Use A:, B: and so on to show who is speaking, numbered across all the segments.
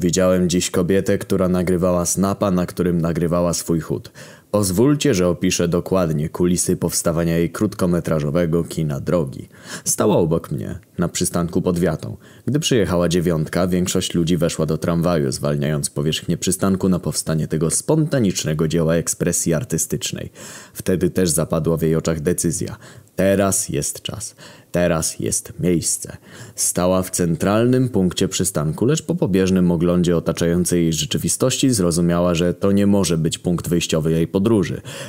A: Widziałem dziś kobietę, która nagrywała snapa, na którym nagrywała swój chód. Pozwólcie, że opiszę dokładnie kulisy powstawania jej krótkometrażowego kina drogi. Stała obok mnie, na przystanku pod wiatą. Gdy przyjechała dziewiątka, większość ludzi weszła do tramwaju, zwalniając powierzchnię przystanku na powstanie tego spontanicznego dzieła ekspresji artystycznej. Wtedy też zapadła w jej oczach decyzja. Teraz jest czas. Teraz jest miejsce. Stała w centralnym punkcie przystanku, lecz po pobieżnym oglądzie otaczającej jej rzeczywistości zrozumiała, że to nie może być punkt wyjściowy jej podróży.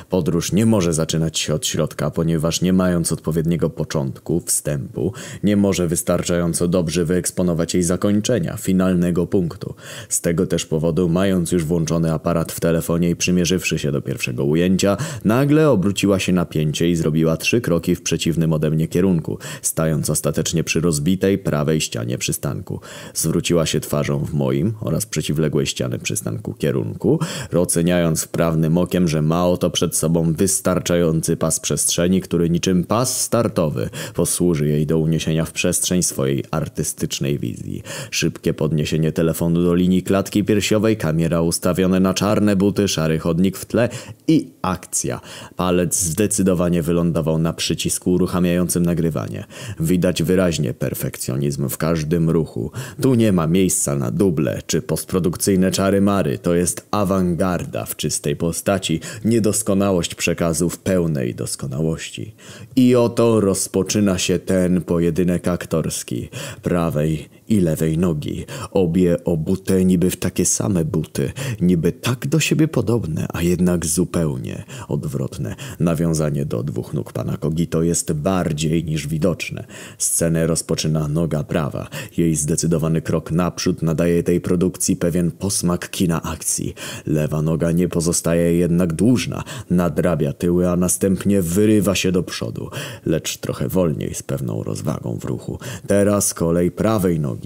A: Podróż nie może zaczynać się od środka, ponieważ nie mając odpowiedniego początku, wstępu, nie może wystarczająco dobrze wyeksponować jej zakończenia, finalnego punktu. Z tego też powodu, mając już włączony aparat w telefonie i przymierzywszy się do pierwszego ujęcia, nagle obróciła się napięcie i zrobiła trzy kroki w przeciwnym ode mnie kierunku – stając ostatecznie przy rozbitej prawej ścianie przystanku. Zwróciła się twarzą w moim oraz przeciwległej ściany przystanku kierunku, oceniając wprawnym okiem, że ma oto przed sobą wystarczający pas przestrzeni, który niczym pas startowy posłuży jej do uniesienia w przestrzeń swojej artystycznej wizji. Szybkie podniesienie telefonu do linii klatki piersiowej, kamera ustawione na czarne buty, szary chodnik w tle i akcja. Palec zdecydowanie wylądował na przycisku uruchamiającym nagrywanie. Widać wyraźnie perfekcjonizm w każdym ruchu. Tu nie ma miejsca na duble czy postprodukcyjne czary-mary. To jest awangarda w czystej postaci, niedoskonałość przekazu w pełnej doskonałości. I oto rozpoczyna się ten pojedynek aktorski. Prawej i lewej nogi. Obie obute niby w takie same buty, niby tak do siebie podobne, a jednak zupełnie odwrotne. Nawiązanie do dwóch nóg pana Kogito jest bardziej niż widoczne. Scenę rozpoczyna noga prawa. Jej zdecydowany krok naprzód nadaje tej produkcji pewien posmak kina akcji. Lewa noga nie pozostaje jednak dłużna, nadrabia tyły, a następnie wyrywa się do przodu, lecz trochę wolniej z pewną rozwagą w ruchu. Teraz kolej prawej nogi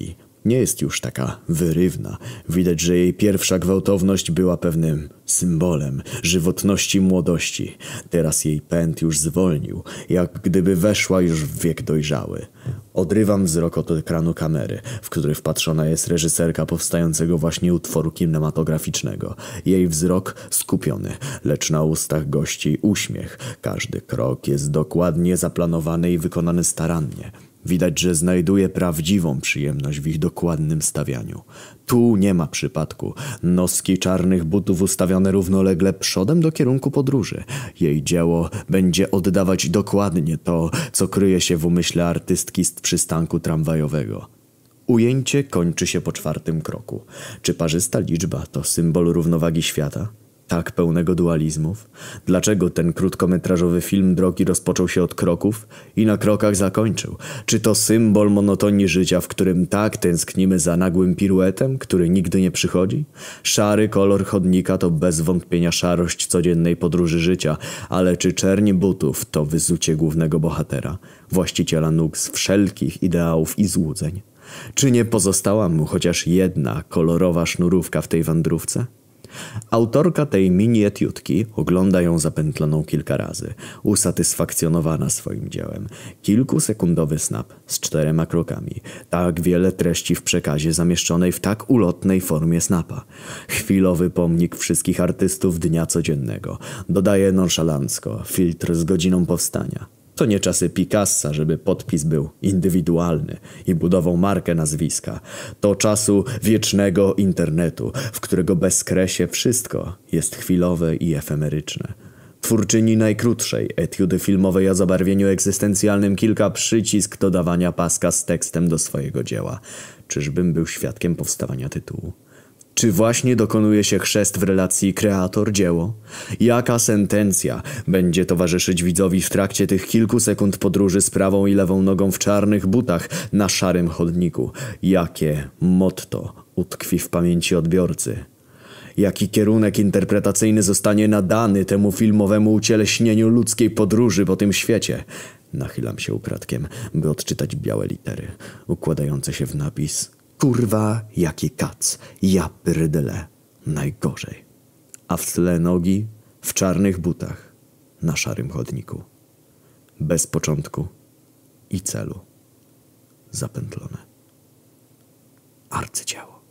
A: nie jest już taka wyrywna. Widać, że jej pierwsza gwałtowność była pewnym symbolem żywotności młodości. Teraz jej pęd już zwolnił, jak gdyby weszła już w wiek dojrzały. Odrywam wzrok od ekranu kamery, w który wpatrzona jest reżyserka powstającego właśnie utworu kinematograficznego. Jej wzrok skupiony, lecz na ustach gości uśmiech. Każdy krok jest dokładnie zaplanowany i wykonany starannie. Widać, że znajduje prawdziwą przyjemność w ich dokładnym stawianiu. Tu nie ma przypadku. Noski czarnych butów ustawione równolegle przodem do kierunku podróży. Jej dzieło będzie oddawać dokładnie to, co kryje się w umyśle artystki z przystanku tramwajowego. Ujęcie kończy się po czwartym kroku. Czy parzysta liczba to symbol równowagi świata? Tak pełnego dualizmów? Dlaczego ten krótkometrażowy film drogi rozpoczął się od kroków i na krokach zakończył? Czy to symbol monotonii życia, w którym tak tęsknimy za nagłym piruetem, który nigdy nie przychodzi? Szary kolor chodnika to bez wątpienia szarość codziennej podróży życia, ale czy czerni butów to wyzucie głównego bohatera, właściciela nóg z wszelkich ideałów i złudzeń? Czy nie pozostała mu chociaż jedna kolorowa sznurówka w tej wędrówce? Autorka tej mini ogląda ją zapętloną kilka razy, usatysfakcjonowana swoim dziełem. Kilkusekundowy snap z czterema krokami. Tak wiele treści w przekazie zamieszczonej w tak ulotnej formie snapa. Chwilowy pomnik wszystkich artystów dnia codziennego. Dodaje nonszalancko, filtr z godziną powstania. To nie czasy Picassa, żeby podpis był indywidualny i budował markę nazwiska. To czasu wiecznego internetu, w którego bezkresie wszystko jest chwilowe i efemeryczne. Twórczyni najkrótszej etiudy filmowej o zabarwieniu egzystencjalnym kilka przycisk dodawania paska z tekstem do swojego dzieła. Czyżbym był świadkiem powstawania tytułu? Czy właśnie dokonuje się chrzest w relacji kreator-dzieło? Jaka sentencja będzie towarzyszyć widzowi w trakcie tych kilku sekund podróży z prawą i lewą nogą w czarnych butach na szarym chodniku? Jakie motto utkwi w pamięci odbiorcy? Jaki kierunek interpretacyjny zostanie nadany temu filmowemu ucieleśnieniu ludzkiej podróży po tym świecie? Nachylam się ukradkiem, by odczytać białe litery, układające się w napis Kurwa, jaki kac. Ja pyrydyle. Najgorzej. A w tle nogi w czarnych butach na szarym chodniku. Bez początku i celu. Zapętlone. Arcydzieło.